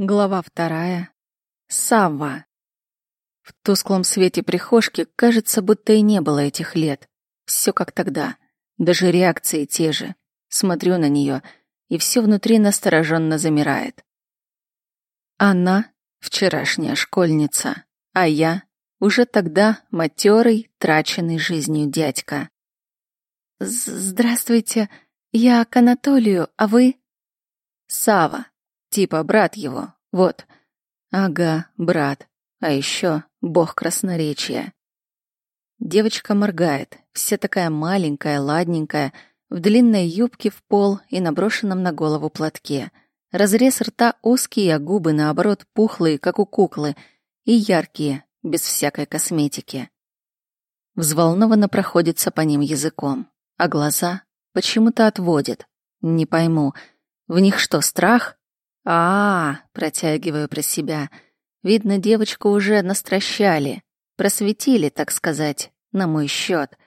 Глава вторая. Савва. В тусклом свете прихожки кажется, будто и не было этих лет. Все как тогда. Даже реакции те же. Смотрю на нее, и все внутри настороженно замирает. Она — вчерашняя школьница, а я — уже тогда матерый, траченный жизнью дядька. «Здравствуйте, я к Анатолию, а вы?» «Сава», Типа брат его, вот. Ага, брат. А еще бог красноречия. Девочка моргает, вся такая маленькая, ладненькая, в длинной юбке в пол и наброшенном на голову платке. Разрез рта узкий, а губы, наоборот, пухлые, как у куклы, и яркие, без всякой косметики. Взволнованно проходится по ним языком, а глаза почему-то отводит. Не пойму, в них что, страх? А, -а, -а протягиваю про себя. Видно, девочку уже настращали, просветили, так сказать, на мой счет.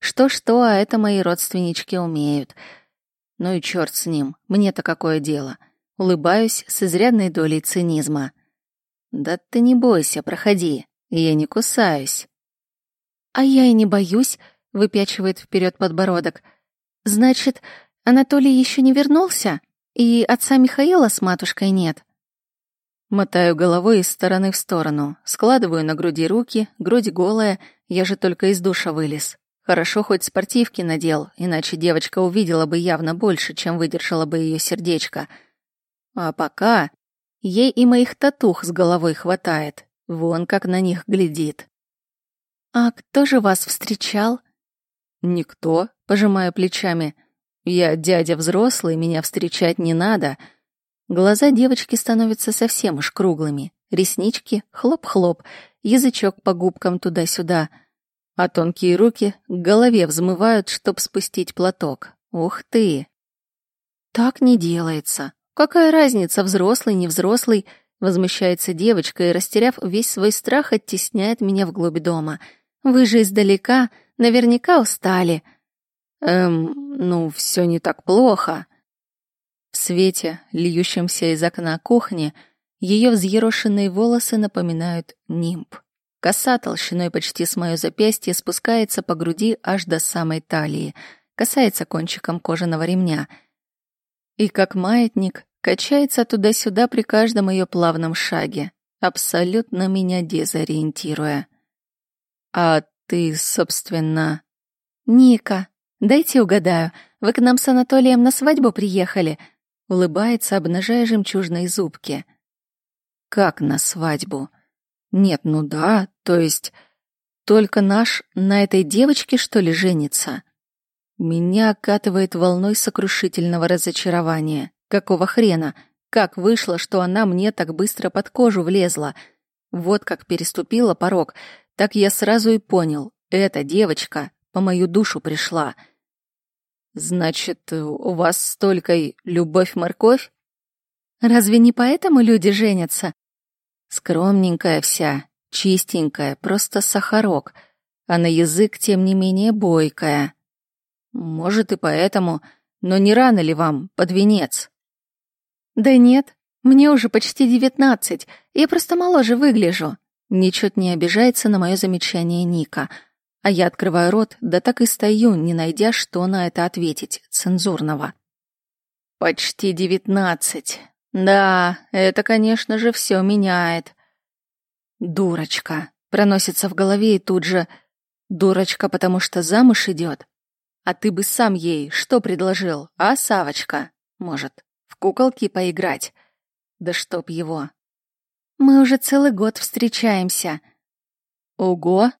Что-что, а это мои родственнички умеют. Ну и черт с ним, мне-то какое дело. Улыбаюсь с изрядной долей цинизма. Да ты не бойся, проходи, я не кусаюсь. А я и не боюсь, выпячивает вперед подбородок. Значит, Анатолий еще не вернулся? И отца Михаила с матушкой нет. Мотаю головой из стороны в сторону, складываю на груди руки, грудь голая, я же только из душа вылез. Хорошо хоть спортивки надел, иначе девочка увидела бы явно больше, чем выдержала бы ее сердечко. А пока ей и моих татух с головой хватает, вон как на них глядит. «А кто же вас встречал?» «Никто», — пожимаю плечами. Я дядя взрослый, меня встречать не надо. Глаза девочки становятся совсем уж круглыми. Реснички хлоп-хлоп, язычок по губкам туда-сюда. А тонкие руки к голове взмывают, чтоб спустить платок. Ух ты! Так не делается. Какая разница, взрослый, не взрослый? Возмущается девочка и, растеряв весь свой страх, оттесняет меня вглубь дома. Вы же издалека, наверняка устали. Эм, ну, все не так плохо. В свете, льющемся из окна кухни, ее взъерошенные волосы напоминают нимб. Коса толщиной почти с мое запястье спускается по груди аж до самой талии, касается кончиком кожаного ремня. И как маятник качается туда-сюда при каждом ее плавном шаге, абсолютно меня дезориентируя. А ты, собственно... Ника, «Дайте угадаю, вы к нам с Анатолием на свадьбу приехали?» Улыбается, обнажая жемчужные зубки. «Как на свадьбу?» «Нет, ну да, то есть... Только наш на этой девочке, что ли, женится?» Меня окатывает волной сокрушительного разочарования. Какого хрена? Как вышло, что она мне так быстро под кожу влезла? Вот как переступила порог, так я сразу и понял. Эта девочка по мою душу пришла — Значит, у вас столько любовь-морковь? Разве не поэтому люди женятся? Скромненькая вся, чистенькая, просто сахарок, а на язык, тем не менее, бойкая. Может, и поэтому, но не рано ли вам под венец? Да нет, мне уже почти девятнадцать, я просто моложе выгляжу. Ничуть не обижается на мое замечание Ника — а я открываю рот, да так и стою, не найдя, что на это ответить, цензурного. Почти девятнадцать. Да, это, конечно же, все меняет. Дурочка. Проносится в голове и тут же... Дурочка, потому что замуж идет. А ты бы сам ей что предложил, а, Савочка? Может, в куколки поиграть? Да чтоб его. Мы уже целый год встречаемся. Ого,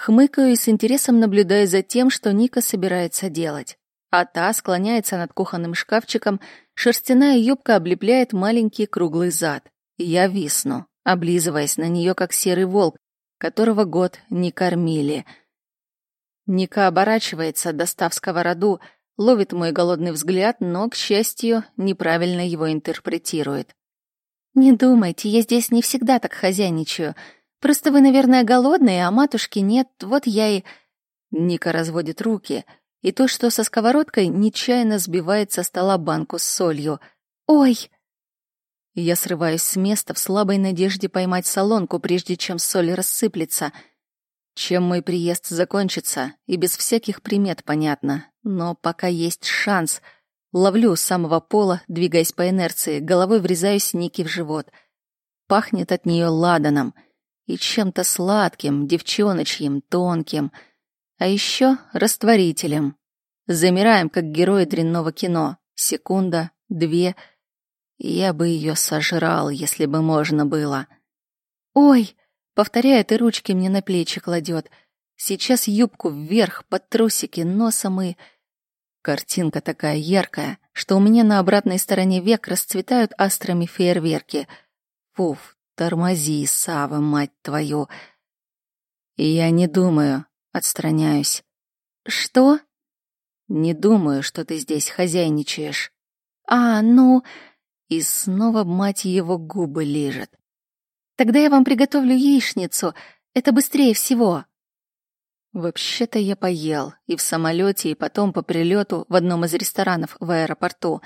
Хмыкаю и с интересом наблюдаю за тем, что Ника собирается делать. А та склоняется над кухонным шкафчиком, шерстяная юбка облепляет маленький круглый зад. Я висну, облизываясь на нее, как серый волк, которого год не кормили. Ника оборачивается, достав сковороду, ловит мой голодный взгляд, но, к счастью, неправильно его интерпретирует. «Не думайте, я здесь не всегда так хозяйничаю», Просто вы, наверное, голодные, а матушки нет, вот я и...» Ника разводит руки, и то, что со сковородкой, нечаянно сбивает со стола банку с солью. «Ой!» Я срываюсь с места в слабой надежде поймать солонку, прежде чем соль рассыплется. Чем мой приезд закончится, и без всяких примет понятно. Но пока есть шанс. Ловлю с самого пола, двигаясь по инерции, головой врезаюсь Ники в живот. Пахнет от нее ладаном и чем-то сладким, девчоночьим, тонким. А еще растворителем. Замираем, как герои дрянного кино. Секунда, две — я бы ее сожрал, если бы можно было. «Ой!» — повторяет и ручки мне на плечи кладет. Сейчас юбку вверх, под трусики, носом и... Картинка такая яркая, что у меня на обратной стороне век расцветают астрами фейерверки. Фуф, тормози, Сава, мать твою. Я не думаю, отстраняюсь. Что? Не думаю, что ты здесь хозяйничаешь. А, ну, и снова мать его губы лежит. Тогда я вам приготовлю яичницу. Это быстрее всего. Вообще-то я поел и в самолете, и потом по прилету в одном из ресторанов в аэропорту.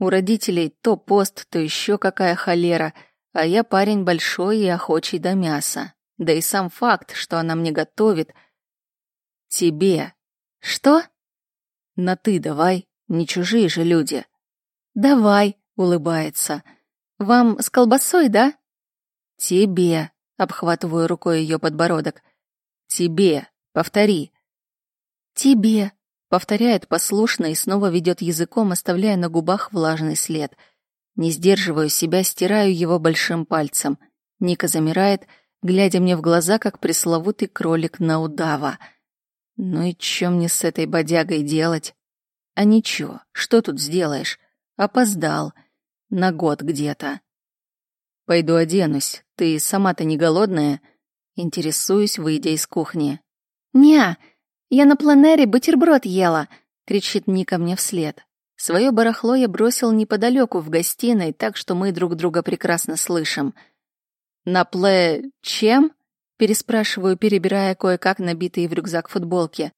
У родителей то пост, то еще какая холера, а я парень большой и охочий до мяса. Да и сам факт, что она мне готовит. Тебе. Что? На ты давай, не чужие же люди. Давай, улыбается. Вам с колбасой, да? Тебе, обхватываю рукой ее подбородок. Тебе, повтори. Тебе, повторяет послушно и снова ведет языком, оставляя на губах влажный след. Не сдерживаю себя, стираю его большим пальцем. Ника замирает, глядя мне в глаза, как пресловутый кролик на удава. Ну и что мне с этой бодягой делать? А ничего, что тут сделаешь? Опоздал. На год где-то. Пойду оденусь. Ты сама-то не голодная? Интересуюсь, выйдя из кухни. «Не, я на планере бутерброд ела», — кричит Ника мне вслед. Свое барахло я бросил неподалеку в гостиной, так что мы друг друга прекрасно слышим. «На пле... чем?» — переспрашиваю, перебирая кое-как набитые в рюкзак футболки.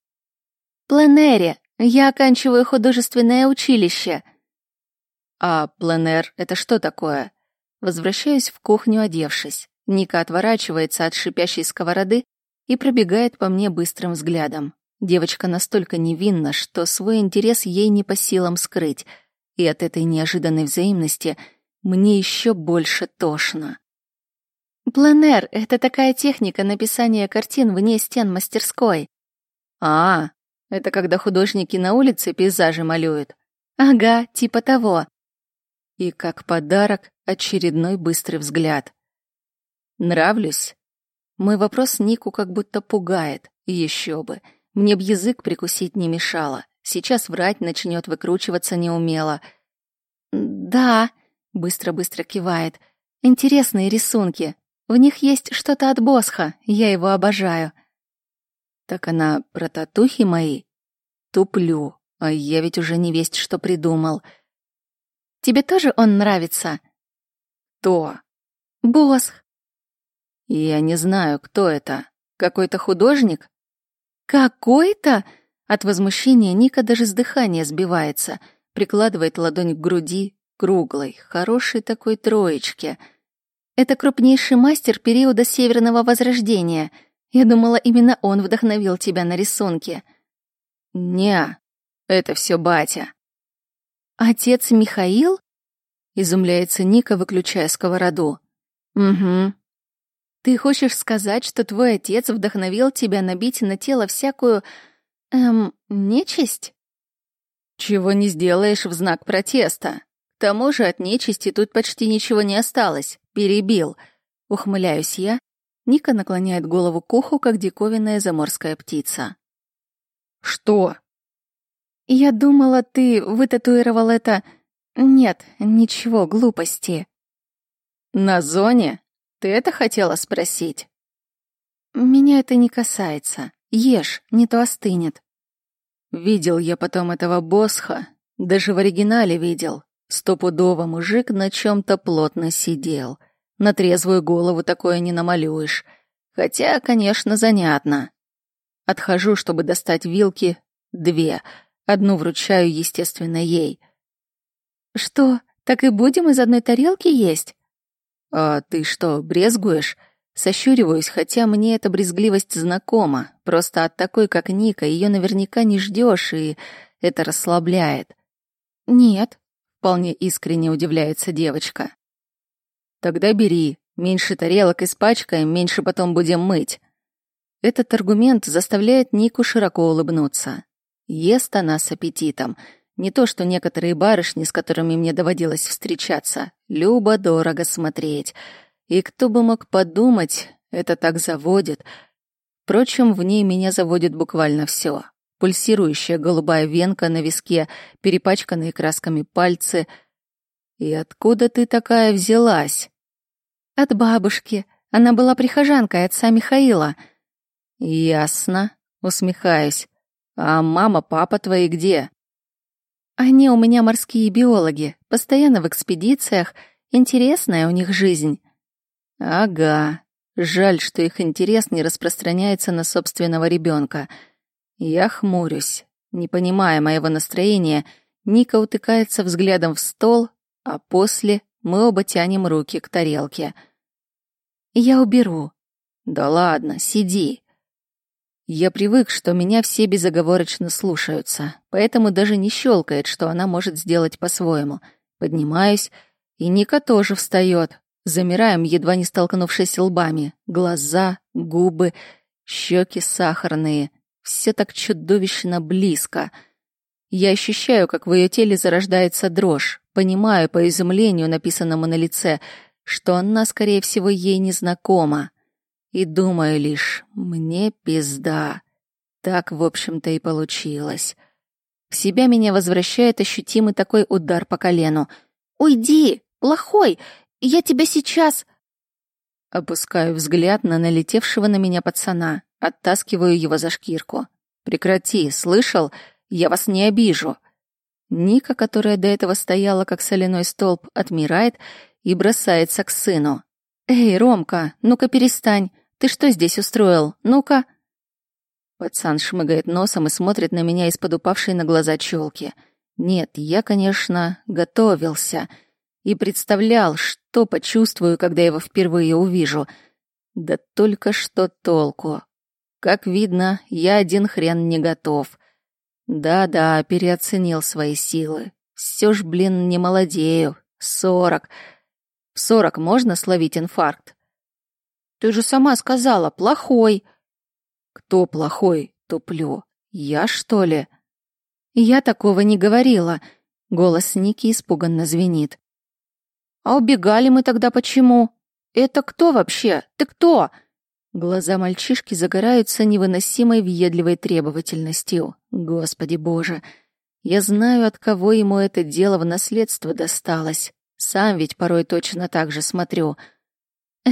«Пленере. Я оканчиваю художественное училище», а пленэр — это что такое? Возвращаюсь в кухню, одевшись. Ника отворачивается от шипящей сковороды и пробегает по мне быстрым взглядом. Девочка настолько невинна, что свой интерес ей не по силам скрыть, и от этой неожиданной взаимности мне еще больше тошно. Пленэр — это такая техника написания картин вне стен мастерской. А, это когда художники на улице пейзажи малюют. Ага, типа того. И как подарок очередной быстрый взгляд. Нравлюсь? Мой вопрос Нику как будто пугает. Еще бы. Мне б язык прикусить не мешало. Сейчас врать начнет выкручиваться неумело. «Да», — быстро-быстро кивает. «Интересные рисунки. В них есть что-то от Босха. Я его обожаю». «Так она про татухи мои?» «Туплю. А я ведь уже не весть, что придумал». Тебе тоже он нравится?» «Кто?» «Босх». «Я не знаю, кто это. Какой-то художник?» «Какой-то?» От возмущения Ника даже с дыхания сбивается, прикладывает ладонь к груди, круглой, хорошей такой троечке. «Это крупнейший мастер периода Северного Возрождения. Я думала, именно он вдохновил тебя на рисунки». «Не, это все батя». «Отец Михаил?» — изумляется Ника, выключая сковороду. «Угу». «Ты хочешь сказать, что твой отец вдохновил тебя набить на тело всякую... эм... нечисть?» «Чего не сделаешь в знак протеста. К тому же от нечисти тут почти ничего не осталось. Перебил». Ухмыляюсь я. Ника наклоняет голову к уху, как диковинная заморская птица. «Что?» «Я думала, ты вытатуировал это...» «Нет, ничего, глупости». «На зоне? Ты это хотела спросить?» «Меня это не касается. Ешь, не то остынет». Видел я потом этого босха, даже в оригинале видел. Стопудово мужик на чем-то плотно сидел. На трезвую голову такое не намалюешь. Хотя, конечно, занятно. Отхожу, чтобы достать вилки. Две — Одну вручаю, естественно, ей. «Что, Так и будем из одной тарелки есть? А ты что, брезгуешь? Сощуриваюсь, хотя мне эта брезгливость знакома. Просто от такой, как Ника, ее наверняка не ждешь, и это расслабляет. Нет, вполне искренне удивляется девочка. Тогда бери. Меньше тарелок испачкаем, меньше потом будем мыть. Этот аргумент заставляет Нику широко улыбнуться. Ест она с аппетитом. Не то, что некоторые барышни, с которыми мне доводилось встречаться. Любо-дорого смотреть. И кто бы мог подумать, это так заводит. Впрочем, в ней меня заводит буквально все. Пульсирующая голубая венка на виске, перепачканные красками пальцы. И откуда ты такая взялась? От бабушки. Она была прихожанкой отца Михаила. Ясно, усмехаюсь. А мама, папа твои где? Они у меня морские биологи, постоянно в экспедициях. Интересная у них жизнь. Ага. Жаль, что их интерес не распространяется на собственного ребенка. Я хмурюсь. Не понимая моего настроения, Ника утыкается взглядом в стол, а после мы оба тянем руки к тарелке. Я уберу. Да ладно, сиди. Я привык, что меня все безоговорочно слушаются, поэтому даже не щелкает, что она может сделать по-своему. Поднимаюсь, и Ника тоже встает, Замираем, едва не столкнувшись лбами. Глаза, губы, щеки сахарные. Все так чудовищно близко. Я ощущаю, как в ее теле зарождается дрожь. Понимаю по изумлению, написанному на лице, что она, скорее всего, ей не знакома. И думаю лишь, мне пизда. Так, в общем-то, и получилось. В себя меня возвращает ощутимый такой удар по колену. «Уйди! Плохой! Я тебя сейчас...» Опускаю взгляд на налетевшего на меня пацана, оттаскиваю его за шкирку. «Прекрати, слышал? Я вас не обижу». Ника, которая до этого стояла как соляной столб, отмирает и бросается к сыну. «Эй, Ромка, ну-ка перестань. Ты что здесь устроил? Ну-ка...» Пацан шмыгает носом и смотрит на меня из-под упавшей на глаза челки. «Нет, я, конечно, готовился» и представлял, что почувствую, когда его впервые увижу. Да только что толку. Как видно, я один хрен не готов. Да-да, переоценил свои силы. Все ж, блин, не молодею. Сорок. В сорок можно словить инфаркт? Ты же сама сказала, плохой. Кто плохой? Туплю. Я, что ли? Я такого не говорила. Голос Ники испуганно звенит. А убегали мы тогда почему? Это кто вообще? Ты кто? Глаза мальчишки загораются невыносимой въедливой требовательностью. Господи боже, я знаю, от кого ему это дело в наследство досталось. Сам ведь порой точно так же смотрю.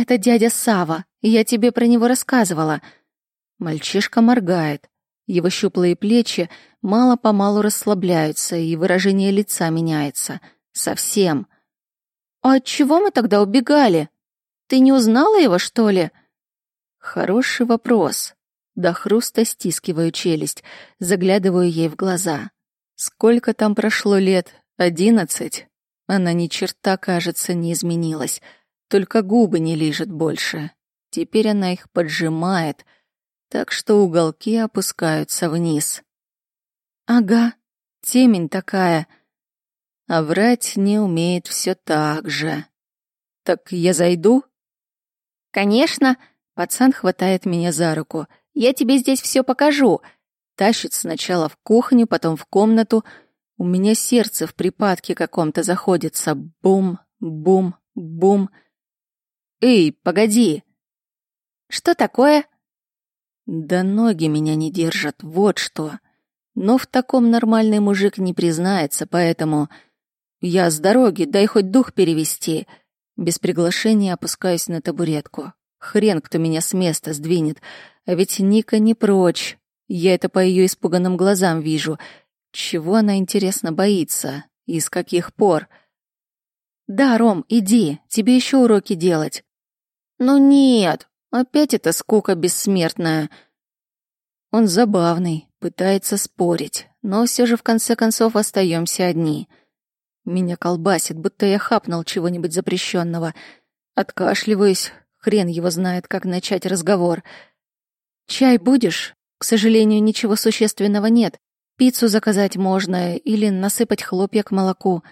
Это дядя Сава. Я тебе про него рассказывала. Мальчишка моргает. Его щуплые плечи мало-помалу расслабляются, и выражение лица меняется. Совсем. «А от чего мы тогда убегали? Ты не узнала его, что ли?» Хороший вопрос. До хруста стискиваю челюсть, заглядываю ей в глаза. Сколько там прошло лет? Одиннадцать? Она ни черта, кажется, не изменилась. Только губы не лижет больше. Теперь она их поджимает, так что уголки опускаются вниз. Ага, темень такая — а врать не умеет все так же. Так я зайду? Конечно, пацан хватает меня за руку. Я тебе здесь все покажу. Тащит сначала в кухню, потом в комнату. У меня сердце в припадке каком-то заходится. Бум, бум, бум. Эй, погоди. Что такое? Да ноги меня не держат, вот что. Но в таком нормальный мужик не признается, поэтому «Я с дороги, дай хоть дух перевести». Без приглашения опускаюсь на табуретку. Хрен, кто меня с места сдвинет. А ведь Ника не прочь. Я это по ее испуганным глазам вижу. Чего она, интересно, боится? И с каких пор? «Да, Ром, иди, тебе еще уроки делать». «Ну нет, опять эта скука бессмертная». Он забавный, пытается спорить, но все же в конце концов остаемся одни — Меня колбасит, будто я хапнул чего-нибудь запрещенного. Откашливаюсь, хрен его знает, как начать разговор. «Чай будешь?» «К сожалению, ничего существенного нет. Пиццу заказать можно или насыпать хлопья к молоку».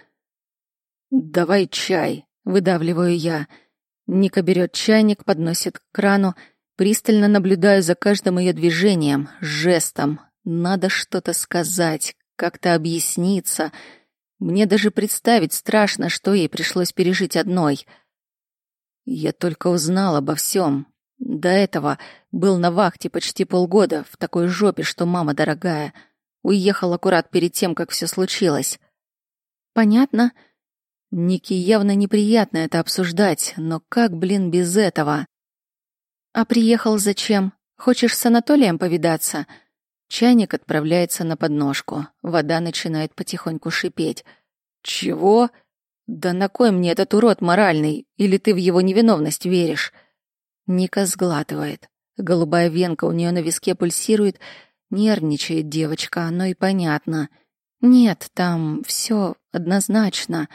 «Давай чай», — выдавливаю я. Ника берет чайник, подносит к крану, пристально наблюдаю за каждым ее движением, жестом. Надо что-то сказать, как-то объясниться. Мне даже представить страшно, что ей пришлось пережить одной. Я только узнал обо всем. До этого был на вахте почти полгода, в такой жопе, что мама дорогая. Уехал аккурат перед тем, как все случилось. Понятно. Нике явно неприятно это обсуждать, но как, блин, без этого? А приехал зачем? Хочешь с Анатолием повидаться? Чайник отправляется на подножку. Вода начинает потихоньку шипеть. Чего? Да на кой мне этот урод моральный? Или ты в его невиновность веришь? Ника сглатывает. Голубая венка у нее на виске пульсирует. Нервничает девочка, оно и понятно. Нет, там все однозначно.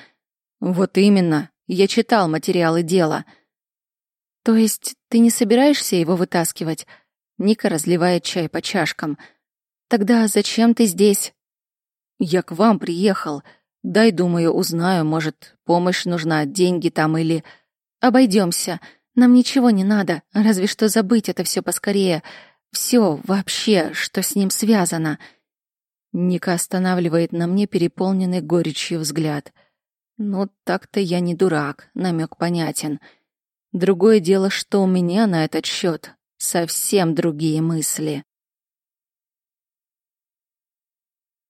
Вот именно. Я читал материалы дела. То есть ты не собираешься его вытаскивать? Ника разливает чай по чашкам. Тогда зачем ты здесь? Я к вам приехал. Дай, думаю, узнаю, может, помощь нужна, деньги там или... Обойдемся. Нам ничего не надо, разве что забыть это все поскорее. Все вообще, что с ним связано. Ника останавливает на мне переполненный горечью взгляд. Ну, так-то я не дурак, намек понятен. Другое дело, что у меня на этот счет совсем другие мысли.